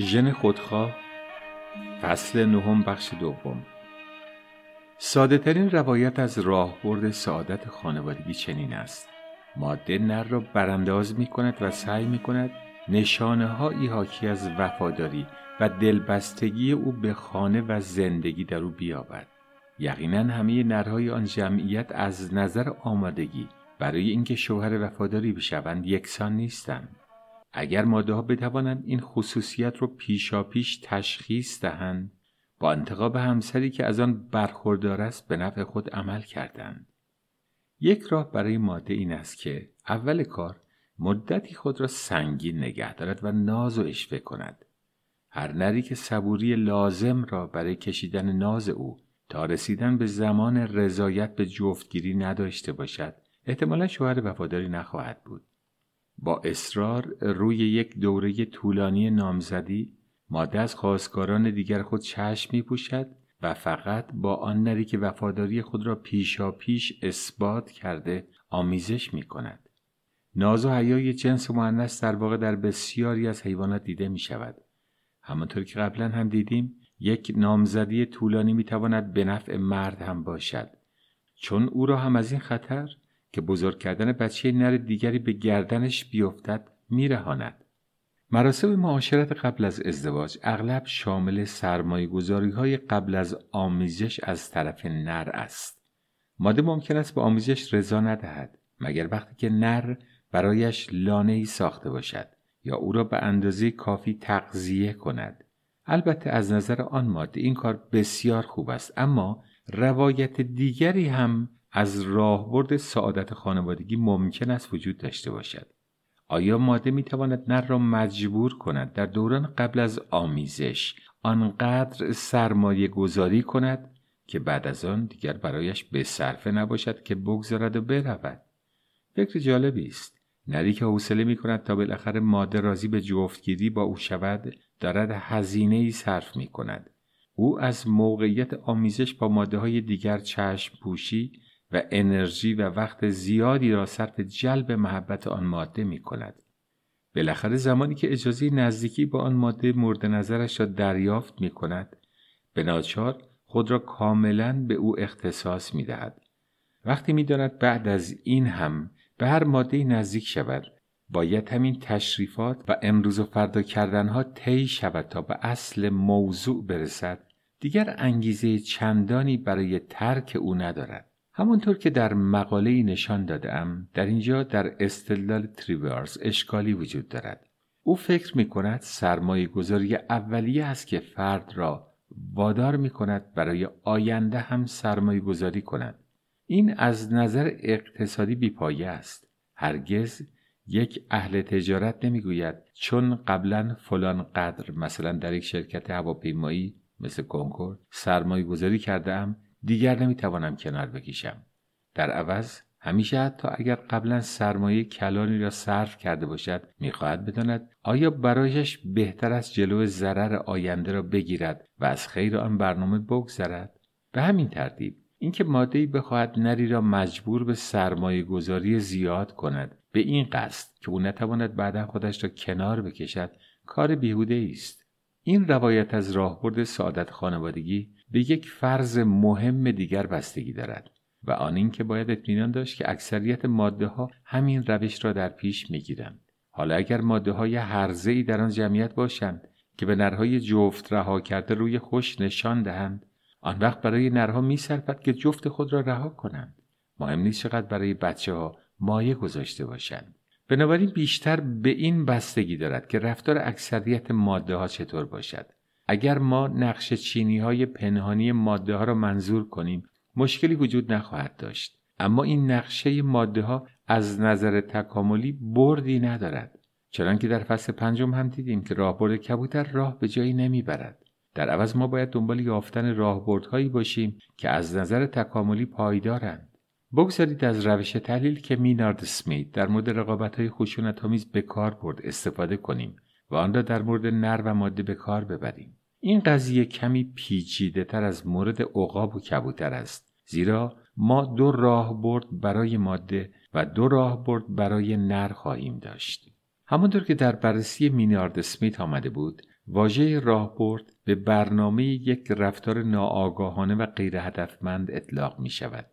ژن خودخواه فصل نهم بخش دوم. ساده ترین روایت از راهبرد سعادت خانوادگی چنین است. ماده نر را برانداز می کند و سعی می کند نشانه هایی حاکی از وفاداری و دلبستگی او به خانه و زندگی در او بیابد. یقینا همه نرهای آن جمعیت از نظر آمادگی برای اینکه شوهر وفاداری بشوند یکسان نیستند. اگر ماده ها بتوانند این خصوصیت رو پیشاپیش تشخیص دهند با انتقاب همسری که از آن برخوردار است به نفع خود عمل کردند. یک راه برای ماده این است که اول کار مدتی خود را سنگین نگه دارد و ناز و اشوه کند. هر نری که صبوری لازم را برای کشیدن ناز او تا رسیدن به زمان رضایت به جفتگیری نداشته باشد احتمالا شوهر وفاداری نخواهد بود. با اصرار روی یک دوره طولانی نامزدی ماده از خواستگاران دیگر خود چشم می پوشد و فقط با آن نری که وفاداری خود را پیشا پیش اثبات کرده آمیزش می کند. ناز و حیای جنس معنیس در واقع در بسیاری از حیوانات دیده می شود. همانطور که قبلا هم دیدیم یک نامزدی طولانی می تواند به نفع مرد هم باشد چون او را هم از این خطر که بزرگ کردن بچه نر دیگری به گردنش بیفتد میرهاند مراسم معاشرت قبل از ازدواج اغلب شامل سرمایه های قبل از آمیزش از طرف نر است. ماده ممکن است به آمیزش رضا ندهد مگر وقتی که نر برایش لانه ای ساخته باشد یا او را به اندازه کافی تغذیه کند. البته از نظر آن ماده این کار بسیار خوب است اما روایت دیگری هم از راهبرد سعادت خانوادگی ممکن است وجود داشته باشد. آیا ماده می تواند نر را مجبور کند در دوران قبل از آمیزش آنقدر سرمایه گذاری کند که بعد از آن دیگر برایش به صرفه نباشد که بگذارد و برود؟ فکر جالبی است. نری که حوصله می کند تا بالاخره ماده راضی به جفتگیری با او شود دارد هزینه ای صرف می کند او از موقعیت آمیزش با ماده های دیگر چشم پوشی و انرژی و وقت زیادی را صرف جلب محبت آن ماده می کند. بالاخره زمانی که اجازه نزدیکی با آن ماده مورد نظرش را دریافت می کند به ناچار خود را کاملا به او اختصاص می دهد. وقتی می داند بعد از این هم به هر ماده نزدیک شود باید همین تشریفات و امروز و فردا کردنها طی شود تا به اصل موضوع برسد دیگر انگیزه چندانی برای ترک او ندارد همانطور که در مقاله نشان دادم در اینجا در استدلال تریورز اشکالی وجود دارد. او فکر می کند سرمایه گذاری اولیه است که فرد را وادار می کند برای آینده هم سرمایه گذاری کند. این از نظر اقتصادی بیپایه است. هرگز یک اهل تجارت نمی‌گوید چون قبلا فلان قدر مثلا در یک شرکت هواپیمایی مثل کنکورد سرمایه گذاری کرده دیگر نمی‌توانم کنار بکشم. در عوض همیشه حتی اگر قبلا سرمایه کلانی را صرف کرده باشد می‌خواهد بداند آیا برایش بهتر است جلو ضرر آینده را بگیرد و از خیر آن برنامه بگذرد؟ به همین ترتیب اینکه ماده‌ای بخواهد نری را مجبور به سرمایه گذاری زیاد کند به این قصد که او نتواند بعدا خودش را کنار بکشد کار بیهوده است. این روایت از راهبرد سعادت خانوادگی به یک فرض مهم دیگر بستگی دارد و آن اینکه باید اطمینان داشت که اکثریت ماده ها همین روش را در پیش می‌گیرند. حالا اگر ماده های هرزه ای در آن جمعیت باشند که به نرهای جفت رها کرده روی خوش نشان دهند آن وقت برای نرها میصرفد که جفت خود را رها کنند. مهم نیست چقدر برای بچه ها مایه گذاشته باشند. بنابراین بیشتر به این بستگی دارد که رفتار اکثریت ماده ها چطور باشد. اگر ما نقش چینی های پنهانی ماده ها را منظور کنیم مشکلی وجود نخواهد داشت. اما این نقشه ماده ها از نظر تکاملی بردی ندارد. چنانکه در فصل پنجم هم دیدیم که راهبرد کبوتر راه به جایی نمی‌برد. در عوض ما باید دنبال یافتن راهبردهایی باشیم که از نظر تکاملی پایدارند. بگذارید از روش تحلیل که مینارد سمیت در مورد رقابت های خشونت آمیز به کار برد استفاده کنیم و آن را در مورد نر و ماده به کار ببریم. این قضیه کمی پیچیده تر از مورد عقاب و کبوتر است زیرا ما دو راه برد برای ماده و دو راه برد برای نر خواهیم داشت همانطور که در بررسی مینارد سمیت آمده بود واژه راهبرد به برنامه یک رفتار ناآگاهانه و غیر هدفمند اطلاق می شود.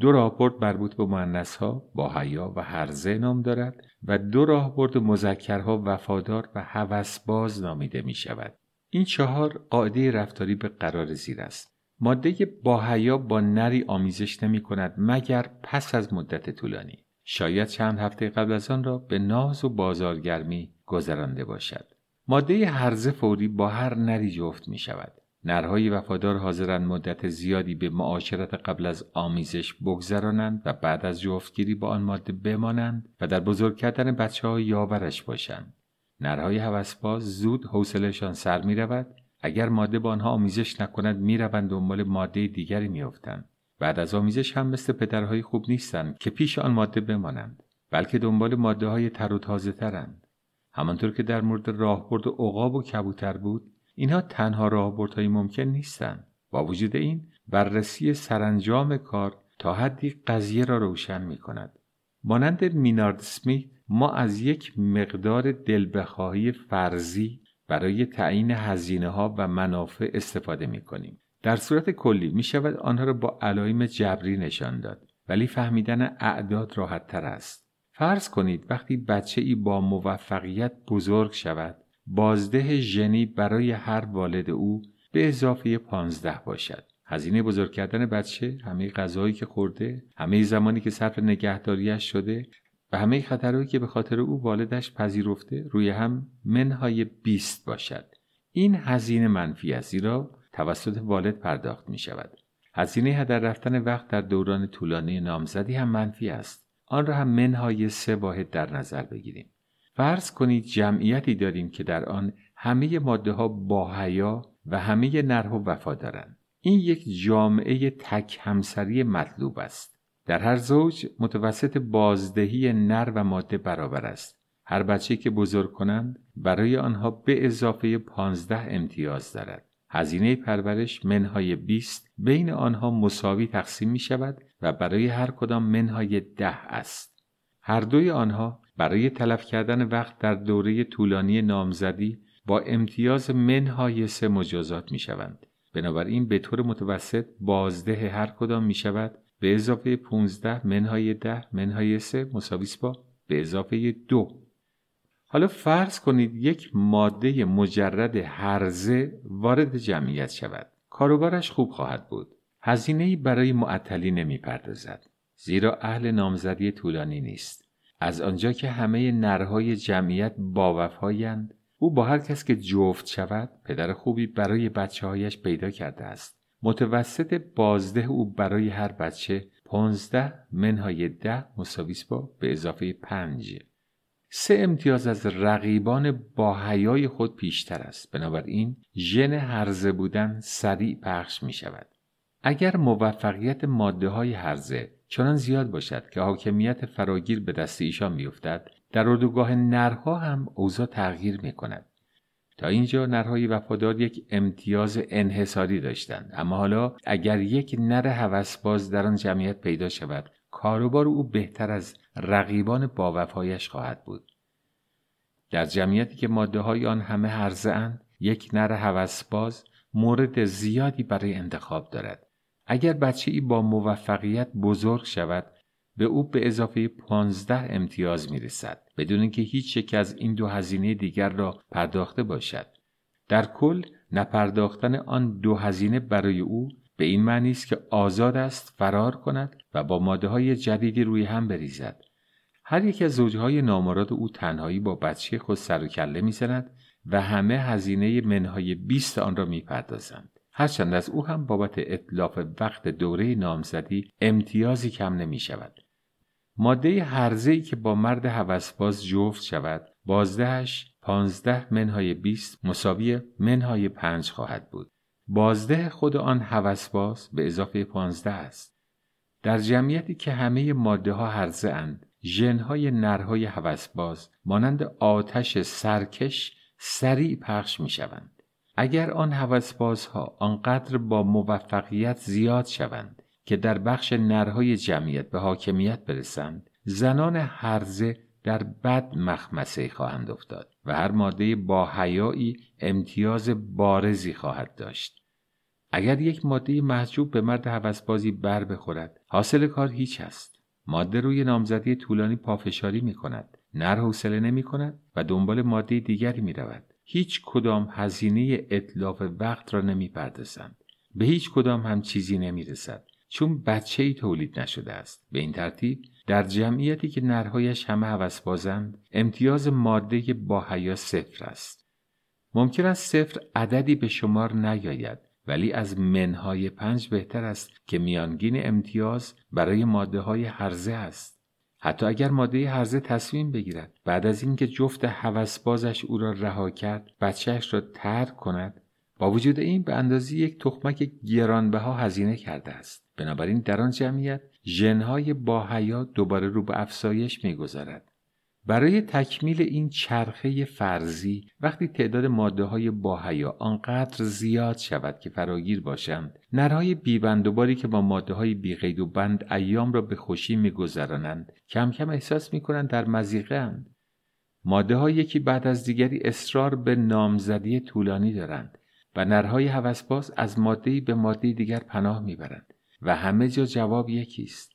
دو راهبرد مربوط به ها با حیا و هرزه نام دارد و دو راهبرد مذکرها وفادار و هوسباز نامیده می شود. این چهار قاعده رفتاری به قرار زیر است. ماده با حیا با نری آمیزش نمی کند مگر پس از مدت طولانی. شاید چند هفته قبل از آن را به ناز و بازارگرمی گذرانده باشد. ماده هرزه فوری با هر نری جفت می شود. نرهای وفادار حاضرند مدت زیادی به معاشرت قبل از آمیزش بگذرانند و بعد از جفتگیری با آن ماده بمانند و در بزرگ کردن بچه های یاورش باشند. نرهای هوسباز زود حوصلهشان سر می رود. اگر ماده با آنها آمیزش نکند می روند دنبال ماده دیگری میافتند. بعد از آمیزش هم مثل پدرهای خوب نیستند که پیش آن ماده بمانند بلکه دنبال ماده های تر و تازه ترند. همانطور که در مورد راهبرد عقاب و کبوتر بود اینها تنها راهبردهایی ممکن نیستند با وجود این بررسی سرانجام کار تا حدی قضیه را روشن می کند. مانند مینارد سمیت ما از یک مقدار دلبخواهی فرضی برای تعیین هزینه ها و منافع استفاده می کنیم. در صورت کلی می شود آنها را با علائم جبری نشان داد ولی فهمیدن اعداد راحت تر است. فرض کنید وقتی بچه ای با موفقیت بزرگ شود بازده ژنی برای هر والد او به اضافه پانزده باشد هزینه بزرگ کردن بچه همه غذایی که خورده همه زمانی که صرف نگهداریش شده و همه خطرهایی که به خاطر او والدش پذیرفته روی هم منهای بیست باشد. این هزینه منفی است زیرا توسط والد پرداخت می شود هزینه هدر رفتن وقت در دوران طولانی نامزدی هم منفی است. آن را هم منهای سه واحد در نظر بگیریم. فرض کنید جمعیتی داریم که در آن همه ماده ها با حیا و همه نرها وفا دارند. این یک جامعه تک همسری مطلوب است. در هر زوج متوسط بازدهی نر و ماده برابر است هر بچه که بزرگ کنند برای آنها به اضافه پانزده امتیاز دارد هزینه پرورش منهای 20 بین آنها مساوی تقسیم می شود و برای هر کدام منهای ده است. هر دوی آنها برای تلف کردن وقت در دوره طولانی نامزدی با امتیاز منهای سه مجازات می شوند. بنابراین به طور متوسط بازده هر کدام می شود به اضافه 15 منهای ده منهای سه مساوی با به اضافه دو. حالا فرض کنید یک ماده مجرد هرزه وارد جمعیت شود. کاروبارش خوب خواهد بود. هزینه برای معطلی نمی پردازد زیرا اهل نامزدی طولانی نیست. از آنجا که همه نرهای جمعیت باوفهایند او با هر کس که جفت شود پدر خوبی برای بچه هایش پیدا کرده است. متوسط بازده او برای هر بچه پانزده منهای ده مساویس با به اضافه پنج. سه امتیاز از رقیبان با حیای خود پیشتر است. بنابراین ژن هرزه بودن سریع پخش می شود. اگر موفقیت ماده های هرزه چنان زیاد باشد که حاکمیت فراگیر به دست ایشان بیفتد در اردوگاه نرها هم اوضاع تغییر می کند. تا اینجا نرهای وفادار یک امتیاز انحصاری داشتند. اما حالا اگر یک نر هوسباز در آن جمعیت پیدا شود کاروبار او بهتر از رقیبان باوفایش خواهد بود. در جمعیتی که ماده های آن همه هرزه اند یک نر هوسباز مورد زیادی برای انتخاب دارد. اگر بچه ای با موفقیت بزرگ شود به او به اضافه پانزده امتیاز می رسد بدون اینکه هیچ یک از این دو هزینه دیگر را پرداخته باشد. در کل نپرداختن آن دو هزینه برای او به این معنی است که آزاد است فرار کند و با ماده های جدیدی روی هم بریزد. هر یک از زوجهای نامراد او تنهایی با بچه خود سر و کله می‌زند و همه هزینه منهای بیست آن را می‌پردازند. هرچند از او هم بابت اطلاف وقت دوره نامزدی امتیازی کم نمی شود. ماده هرزهی که با مرد هوسباز جفت شود بازدهش پانزده منهای بیست مساوی منهای پنج خواهد بود. بازده خود آن هوسباز به اضافه پانزده است. در جمعیتی که همه ماده ها هرزه اند ژنهای نرهای هوسباز مانند آتش سرکش سریع پخش می شوند. اگر آن هوسبازها آنقدر با موفقیت زیاد شوند که در بخش نرهای جمعیت به حاکمیت برسند زنان هرزه در بد مخمسه خواهند افتاد و هر ماده با حیایی امتیاز بارزی خواهد داشت. اگر یک ماده محجوب به مرد هوسبازی بر بخورد حاصل کار هیچ است. ماده روی نامزدی طولانی پافشاری می کند نر حوصله نمی کند و دنبال ماده دیگری می رود هیچ کدام هزینه اطلاف وقت را نمی پردازند به هیچ کدام هم چیزی نمی رسد چون بچه ای تولید نشده است. به این ترتیب در جمعیتی که نرهایش همه هوس بازند امتیاز ماده با حیا صفر است. ممکن است صفر عددی به شمار نیاید ولی از منهای پنج بهتر است که میانگین امتیاز برای ماده های هرزه است. حتی اگر ماده هرزه تصمیم بگیرد. بعد از اینکه جفت هوسبازش او را رها کرد بچهش را ترک کند با وجود این به اندازه یک تخمک گرانبها هزینه کرده است. بنابراین در آن جمعیت ژنهای با حیا دوباره رو به افزایش می‌گذارد. برای تکمیل این چرخه فرضی وقتی تعداد ماده های با حیا آنقدر زیاد شود که فراگیر باشند نرهای بیبند که با ماده های بیقید و بند ایام را به خوشی میگذرانند کم کم احساس می‌کنند در مزیقه اند. ماده یکی بعد از دیگری اصرار به نامزدی طولانی دارند و نرهای هوسباز از ماده به ماده دیگر پناه می‌برند و همه جا جواب یکی است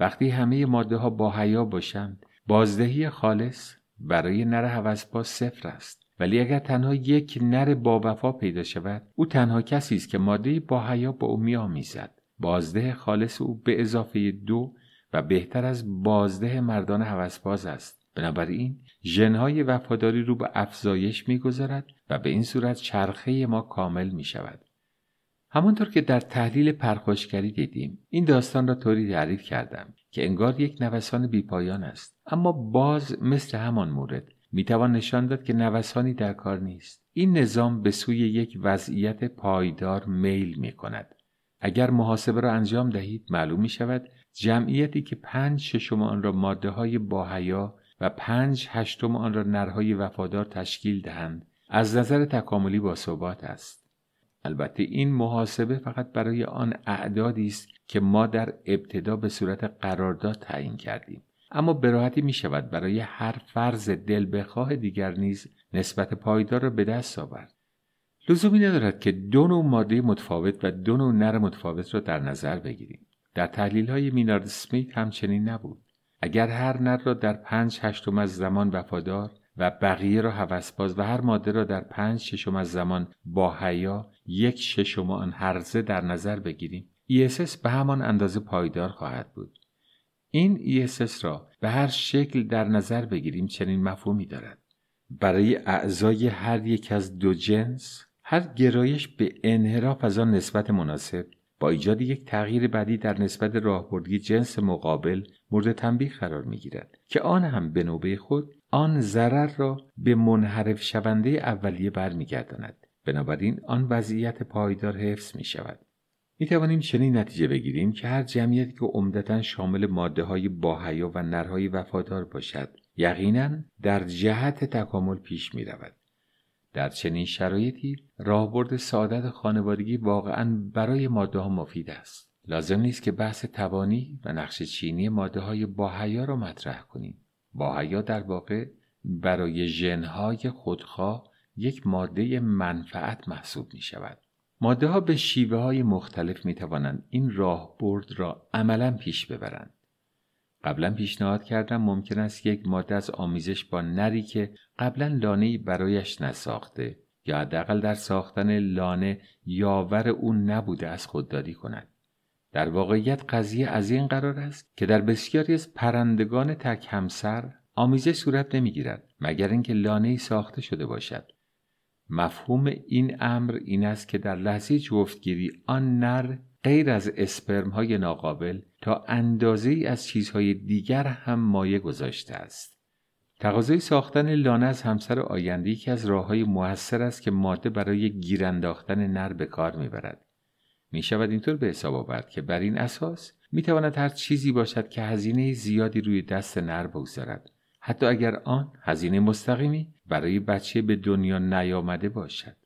وقتی همه ماده ها با حیا باشند بازدهی خالص برای نر هوسباز صفر است. ولی اگر تنها یک نر با وفا پیدا شود او تنها کسی است که ماده با حیا با او میآمیزد. بازده خالص او به اضافه دو و بهتر از بازده مردان هوسباز است. بنابراین ژنهای وفاداری رو به افزایش می‌گذارد و به این صورت چرخه ما کامل می شود. همانطور که در تحلیل پرخاشگری دیدیم این داستان را طوری تعریف کردم که انگار یک نوسان بیپایان است. اما باز مثل همان مورد می‌توان نشان داد که نوسانی در کار نیست. این نظام به سوی یک وضعیت پایدار میل می کند اگر محاسبه را انجام دهید معلوم می شود جمعیتی که پنج ششم آن را ماده های باحیا و پنج هشتم آن را نرهای وفادار تشکیل دهند از نظر تکاملی با ثبات است. البته این محاسبه فقط برای آن اعدادی است که ما در ابتدا به صورت قرارداد تعیین کردیم. اما به راحتی می شود برای هر فرض دل بخواه دیگر نیز نسبت پایدار را به دست آورد. لزومی ندارد که دو نوع ماده متفاوت و دو نوع نر متفاوت را در نظر بگیریم. در تحلیل های مینارد سمیت همچنین نبود. اگر هر نر را در پنج هشتم از زمان وفادار و بقیه را هوسباز و هر ماده را در پنج ششم از زمان با حیا یک ششم آن هرزه در نظر بگیریم ESS به همان اندازه پایدار خواهد بود. این ESS را به هر شکل در نظر بگیریم چنین مفهومی دارد. برای اعضای هر یک از دو جنس هر گرایش به انحراف از آن نسبت مناسب با ایجاد یک تغییر بعدی در نسبت راهبردی جنس مقابل مورد تنبیه قرار می گیرد که آن هم به نوبه خود آن ضرر را به منحرف شونده اولیه برمیگرداند. بنابراین آن وضعیت پایدار حفظ می شود می توانیم چنین نتیجه بگیریم که هر جمعیتی که عمدتا شامل ماده های باحیا و نرهای وفادار باشد یقینا در جهت تکامل پیش می رود. در چنین شرایطی راهبرد سعادت خانوادگی واقعا برای ماده ها مفید است. لازم نیست که بحث توانی و نقش چینی ماده های باحیا را مطرح کنیم. باحیا در واقع برای ژنهای خودخواه یک ماده منفعت محسوب می شود. ماده ها به شیوه های مختلف می توانند این راهبرد را عملا پیش ببرند. قبلا پیشنهاد کردم ممکن است یک ماده از آمیزش با نری که قبلا لانه برایش نساخته یا حداقل در ساختن لانه یاور او نبوده از خودداری کند. در واقعیت قضیه از این قرار است که در بسیاری از پرندگان تک همسر آمیزش صورت نمی‌گیرد مگر اینکه لانه ساخته شده باشد مفهوم این امر این است که در لحظه جفتگیری آن نر غیر از اسپرم های ناقابل تا اندازه ای از چیزهای دیگر هم مایه گذاشته است. تقاضای ساختن لانه از همسر آینده یکی از راه های موثر است که ماده برای گیرانداختن نر به کار می‌برد. می شود اینطور به حساب آورد که بر این اساس می تواند هر چیزی باشد که هزینه زیادی روی دست نر بگذارد حتی اگر آن هزینه مستقیمی برای بچه به دنیا نیامده باشد.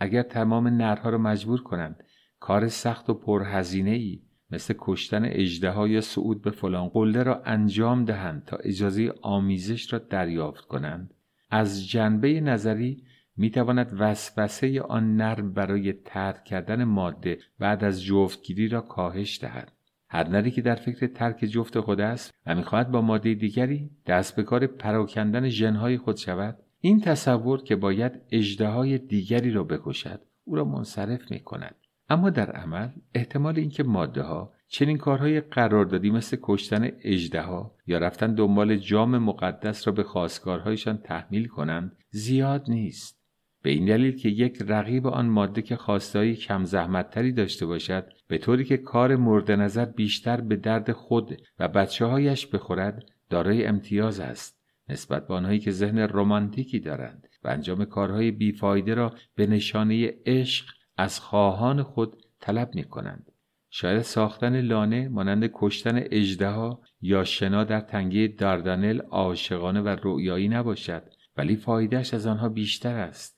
اگر تمام نرها را مجبور کنند کار سخت و پرهزینه ای مثل کشتن اجده یا صعود به فلان قله را انجام دهند تا اجازه آمیزش را دریافت کنند از جنبه نظری می تواند وسوسه آن نر برای ترک کردن ماده بعد از جفتگیری را کاهش دهد. هر نری که در فکر ترک جفت خود است و می‌خواهد با ماده دیگری دست به کار پراکندن ژنهای خود شود این تصور که باید اجده دیگری را بکشد او را منصرف می کند اما در عمل احتمال اینکه ماده ها چنین کارهای قراردادی مثل کشتن اجده یا رفتن دنبال جام مقدس را به خواستگارهایشان تحمیل کنند زیاد نیست. به این دلیل که یک رقیب آن ماده که خواستایی کم زحمتتری داشته باشد به طوری که کار مورد نظر بیشتر به درد خود و بچه هایش بخورد دارای امتیاز است نسبت به آنهایی که ذهن رمانتیکی دارند و انجام کارهای بیفایده را به نشانه عشق از خواهان خود طلب می کنند. شاید ساختن لانه مانند کشتن اجدها یا شنا در تنگه داردانل عاشقانه و رویایی نباشد ولی فایدهش از آنها بیشتر است.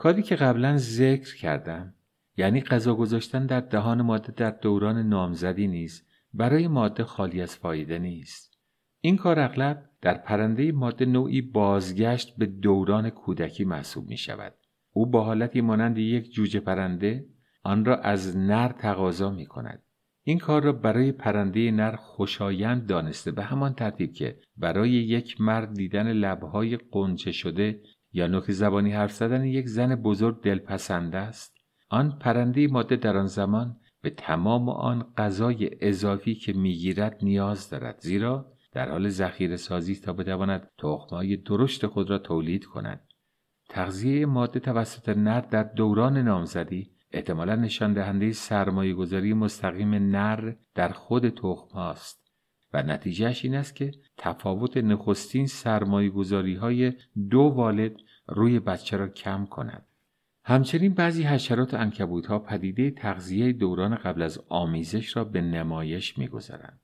کاری که قبلا ذکر کردم یعنی غذا گذاشتن در دهان ماده در دوران نامزدی نیز برای ماده خالی از فایده نیست. این کار اغلب در پرنده ماده نوعی بازگشت به دوران کودکی محسوب می شود. او با حالتی مانند یک جوجه پرنده آن را از نر تقاضا می کند. این کار را برای پرنده نر خوشایند دانسته به همان ترتیب که برای یک مرد دیدن لبهای قنچه شده یا نوک زبانی حرف زدن یک زن بزرگ دلپسند است آن پرنده ماده در آن زمان به تمام آن غذای اضافی که می‌گیرد نیاز دارد زیرا در حال ذخیره سازی تا بتواند تخمهای درشت خود را تولید کند. تغذیه ماده توسط نر در دوران نامزدی احتمالا نشان دهنده سرمایه گذاری مستقیم نر در خود تخم هاست. و نتیجهش این است که تفاوت نخستین سرمایه گذاری های دو والد روی بچه را کم کند. همچنین بعضی حشرات انکبوت ها پدیده تغذیه دوران قبل از آمیزش را به نمایش می‌گذارند.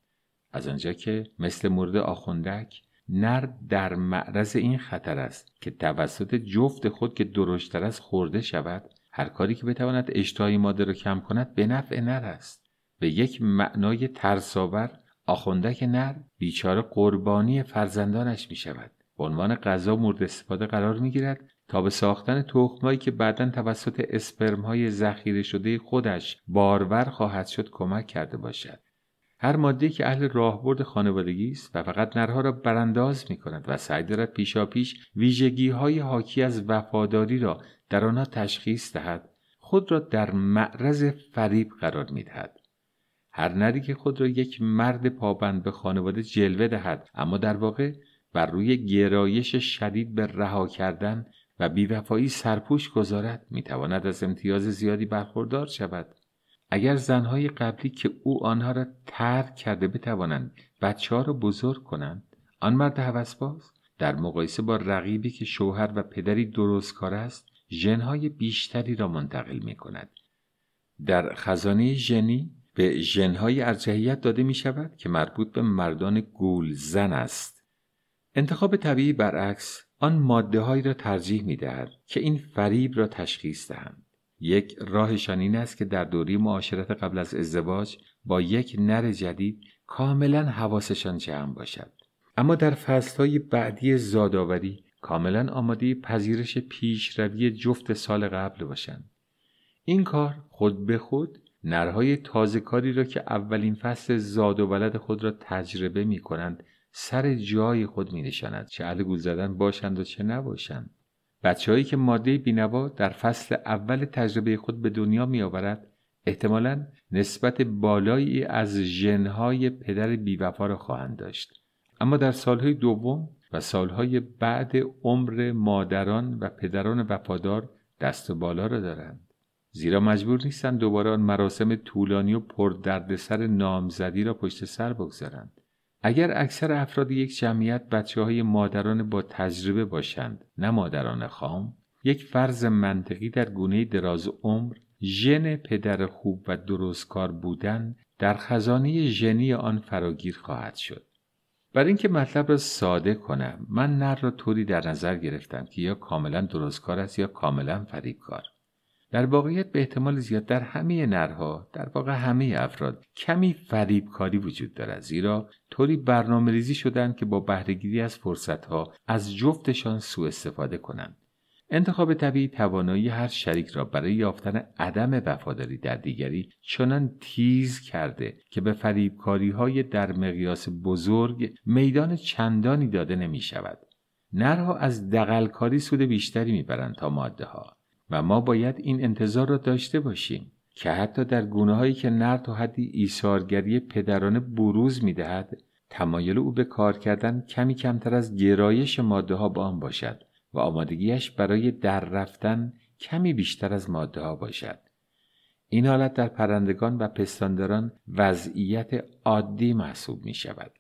از آنجا که مثل مورد آخوندک نر در معرض این خطر است که توسط جفت خود که درشتر از خورده شود هر کاری که بتواند اشتهای ماده را کم کند به نفع نر است به یک معنای ترساور آخوندک نر بیچاره قربانی فرزندانش می شود به عنوان غذا مورد استفاده قرار می گیرد تا به ساختن تخمهایی که بعدا توسط اسپرم های ذخیره شده خودش بارور خواهد شد کمک کرده باشد هر ماده که اهل راهبرد خانوادگی است و فقط نرها را برانداز می کند و سعی دارد پیشاپیش ویژگی های حاکی از وفاداری را در آنها تشخیص دهد خود را در معرض فریب قرار می دهد. هر نری که خود را یک مرد پابند به خانواده جلوه دهد اما در واقع بر روی گرایش شدید به رها کردن و بیوفایی سرپوش گذارد می‌تواند از امتیاز زیادی برخوردار شود اگر زنهای قبلی که او آنها را ترک کرده بتوانند بچه ها را بزرگ کنند آن مرد هوسباز در مقایسه با رقیبی که شوهر و پدری درست کار است ژنهای بیشتری را منتقل می کند. در خزانه ژنی به ژنهای ارجحیت داده می شود که مربوط به مردان گول زن است. انتخاب طبیعی برعکس آن ماده هایی را ترجیح می دهد که این فریب را تشخیص دهند. یک راهشان این است که در دوری معاشرت قبل از ازدواج با یک نر جدید کاملا حواسشان جمع باشد. اما در فصلهای بعدی زادآوری کاملا آماده پذیرش پیشروی جفت سال قبل باشند. این کار خود به خود نرهای تازه کاری را که اولین فصل زاد و ولد خود را تجربه می کنند سر جای خود می نشاند چه گول زدن باشند و چه نباشند. بچههایی که ماده بینوا در فصل اول تجربه خود به دنیا می آورد احتمالا نسبت بالایی از ژنهای پدر بیوفا را خواهند داشت. اما در سالهای دوم و سالهای بعد عمر مادران و پدران وفادار دست بالا را دارند. زیرا مجبور نیستند دوباره آن مراسم طولانی و پردردسر نامزدی را پشت سر بگذارند. اگر اکثر افراد یک جمعیت بچه های مادران با تجربه باشند نه مادران خام یک فرض منطقی در گونه دراز عمر ژن پدر خوب و درستکار بودن در خزانه ژنی آن فراگیر خواهد شد. برای اینکه مطلب را ساده کنم من نر را طوری در نظر گرفتم که یا کاملا درستکار است یا کاملا فریبکار. در واقعیت به احتمال زیاد در همه نرها در واقع همه افراد کمی فریبکاری وجود دارد. زیرا طوری برنامه ریزی شدند که با بهرهگیری از فرصتها از جفتشان سوء استفاده کنند. انتخاب طبیعی توانایی هر شریک را برای یافتن عدم وفاداری در دیگری چنان تیز کرده که به فریبکاری های در مقیاس بزرگ میدان چندانی داده نمی شود. نرها از دقلکاری سود بیشتری می‌برند تا ماده ها و ما باید این انتظار را داشته باشیم که حتی در گونه هایی که نر تا حدی ایثارگری پدرانه بروز می‌دهد تمایل او به کار کردن کمی کمتر از گرایش ماده ها با آن باشد و آمادگیش برای در رفتن کمی بیشتر از ماده ها باشد. این حالت در پرندگان و پستانداران وضعیت عادی محسوب می شود.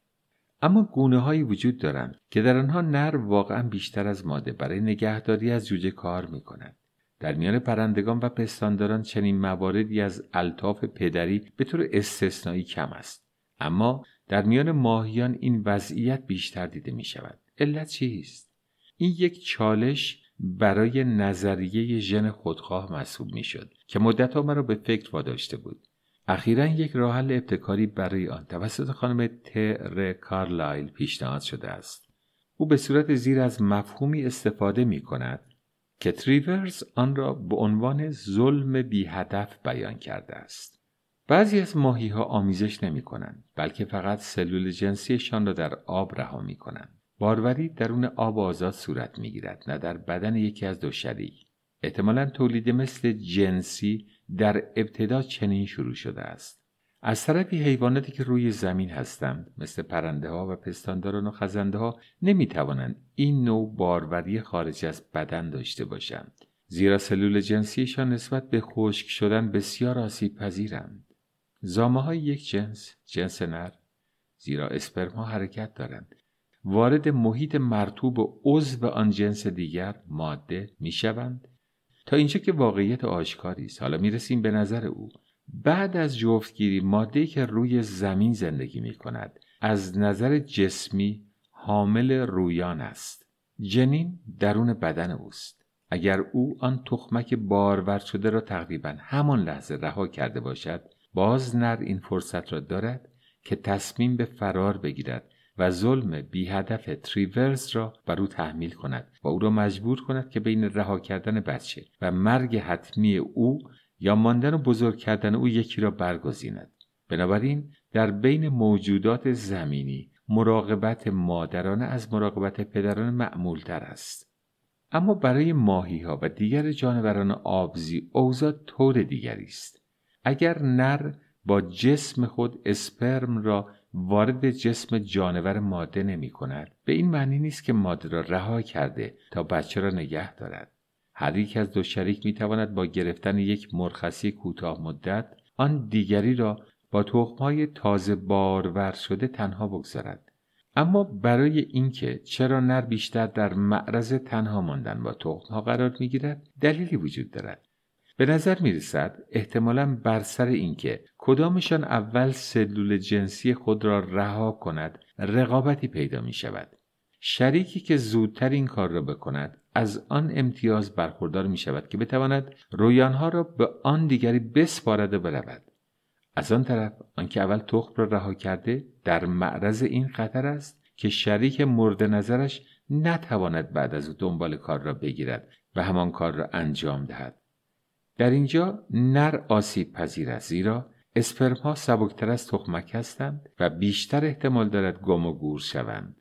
اما گونه هایی وجود دارند که در آنها نر واقعا بیشتر از ماده برای نگهداری از جوجه کار می کند. در میان پرندگان و پستانداران چنین مواردی از الطاف پدری به طور استثنایی کم است. اما در میان ماهیان این وضعیت بیشتر دیده می شود. علت چیست؟ این یک چالش برای نظریه ژن خودخواه محسوب می‌شد که مدتها مرا به فکر واداشته بود اخیرا یک راه حل ابتکاری برای آن توسط خانم تر کارلایل پیشنهاد شده است او به صورت زیر از مفهومی استفاده می کند که تریورز آن را به عنوان ظلم بی هدف بیان کرده است. بعضی از ماهی ها آمیزش نمی کنند بلکه فقط سلول جنسیشان را در آب رها می کنند باروری درون آب آزاد صورت می‌گیرد نه در بدن یکی از دو شریک. احتمالا تولید مثل جنسی در ابتدا چنین شروع شده است. از طرفی حیواناتی که روی زمین هستند مثل پرنده ها و پستانداران و خزنده ها نمی توانند این نوع باروری خارج از بدن داشته باشند. زیرا سلول جنسیشان نسبت به خشک شدن بسیار آسیب پذیرند زامه های یک جنس جنس نر زیرا اسپرم ها حرکت دارند. وارد محیط مرتوب عضو آن جنس دیگر ماده می‌شوند. تا اینجا که واقعیت آشکاری است. حالا می‌رسیم به نظر او. بعد از جفتگیری ماده که روی زمین زندگی می کند از نظر جسمی حامل رویان است. جنین درون بدن اوست. اگر او آن تخمک بارور شده را تقریبا همان لحظه رها کرده باشد باز نر این فرصت را دارد که تصمیم به فرار بگیرد و ظلم بی هدف تریورز را بر او تحمیل کند و او را مجبور کند که بین رها کردن بچه و مرگ حتمی او یا ماندن و بزرگ کردن او یکی را برگزیند. بنابراین در بین موجودات زمینی مراقبت مادرانه از مراقبت پدران معمول تر است. اما برای ماهی ها و دیگر جانوران آبزی اوضاع طور دیگری است. اگر نر با جسم خود اسپرم را وارد جسم جانور ماده نمی کند به این معنی نیست که ماده را رها کرده تا بچه را نگه دارد. هر یک از دو شریک می تواند با گرفتن یک مرخصی کوتاه مدت آن دیگری را با تخمهای تازه بارور شده تنها بگذارد اما برای اینکه چرا نر بیشتر در معرض تنها ماندن با تخمها قرار می گیرد دلیلی وجود دارد به نظر می رسد احتمالا بر سر اینکه کدامشان اول سلول جنسی خود را رها کند رقابتی پیدا می شود. شریکی که زودتر این کار را بکند از آن امتیاز برخوردار می شود که بتواند رویانها را به آن دیگری بسپارد و برود. از آن طرف آنکه اول تخم را رها کرده در معرض این خطر است که شریک مورد نظرش نتواند بعد از او دنبال کار را بگیرد و همان کار را انجام دهد. در اینجا نر آسیب پذیر است زیرا اسپرم ها سبکتر از تخمک هستند و بیشتر احتمال دارد گم و گور شوند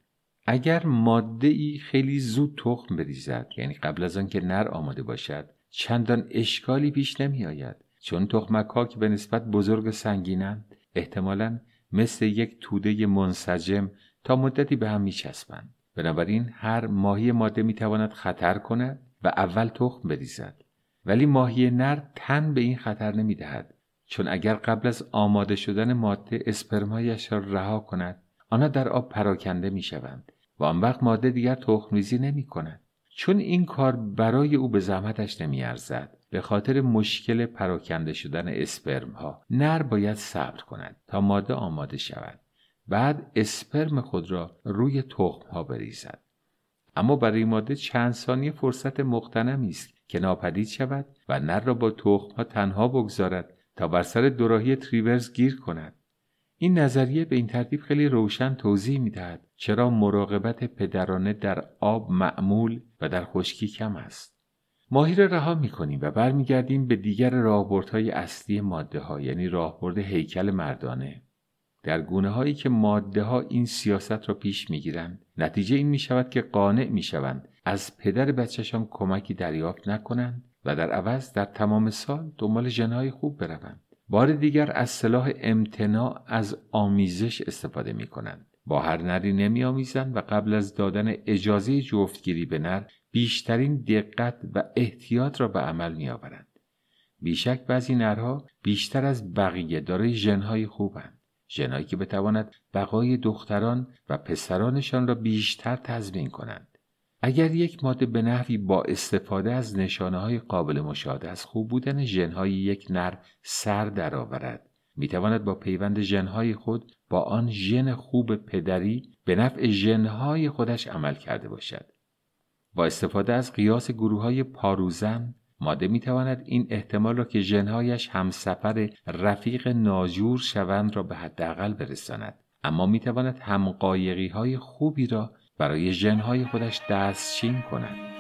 اگر ماده ای خیلی زود تخم بریزد یعنی قبل از آنکه نر آماده باشد چندان اشکالی پیش نمی آید چون تخمک ها که به نسبت بزرگ سنگینند احتمالا مثل یک توده منسجم تا مدتی به هم می چسبند. بنابراین هر ماهی ماده می تواند خطر کند و اول تخم بریزد. ولی ماهی نر تن به این خطر نمی دهد چون اگر قبل از آماده شدن ماده اسپرمایش را رها کند آنها در آب پراکنده می شوند و آن وقت ماده دیگر تخمریزی نمی کند چون این کار برای او به زحمتش نمی ارزد به خاطر مشکل پراکنده شدن اسپرم ها نر باید صبر کند تا ماده آماده شود. بعد اسپرم خود را روی تخم ها بریزد. اما برای ماده چند ثانیه فرصت مختنمی است که ناپدید شود و نر را با تخمها تنها بگذارد تا بر سر دوراهی تریورز گیر کند. این نظریه به این ترتیب خیلی روشن توضیح می‌دهد چرا مراقبت پدرانه در آب معمول و در خشکی کم است. ماهی را رها می‌کنیم و برمیگردیم به دیگر راهبردهای اصلی ماده ها یعنی راهبرد هیکل مردانه. در گونه هایی که ماده ها این سیاست را پیش می‌گیرند نتیجه این می شود که قانع می شوند از پدر بچهشان کمکی دریافت نکنند و در عوض در تمام سال دنبال ژنهای خوب بروند. بار دیگر از صلاح امتناع از آمیزش استفاده می کنند با هر نری نمی آمیزند و قبل از دادن اجازه جفتگیری به نر بیشترین دقت و احتیاط را به عمل می آورند. بیشک بعضی نرها بیشتر از بقیه دارای ژنهای خوبند. ژنهایی که بتواند بقای دختران و پسرانشان را بیشتر تضمین کنند. اگر یک ماده به نحوی با استفاده از نشانه های قابل مشاهده از خوب بودن ژنهای یک نر سر درآورد می‌تواند با پیوند ژنهای خود با آن ژن خوب پدری به نفع ژنهای خودش عمل کرده باشد. با استفاده از قیاس گروه های پاروزن ماده می‌تواند این احتمال را که ژنهایش همسفر رفیق ناجور شوند را به حداقل برساند. اما می‌تواند همقایقی های خوبی را برای ژنهای خودش دستشین کند.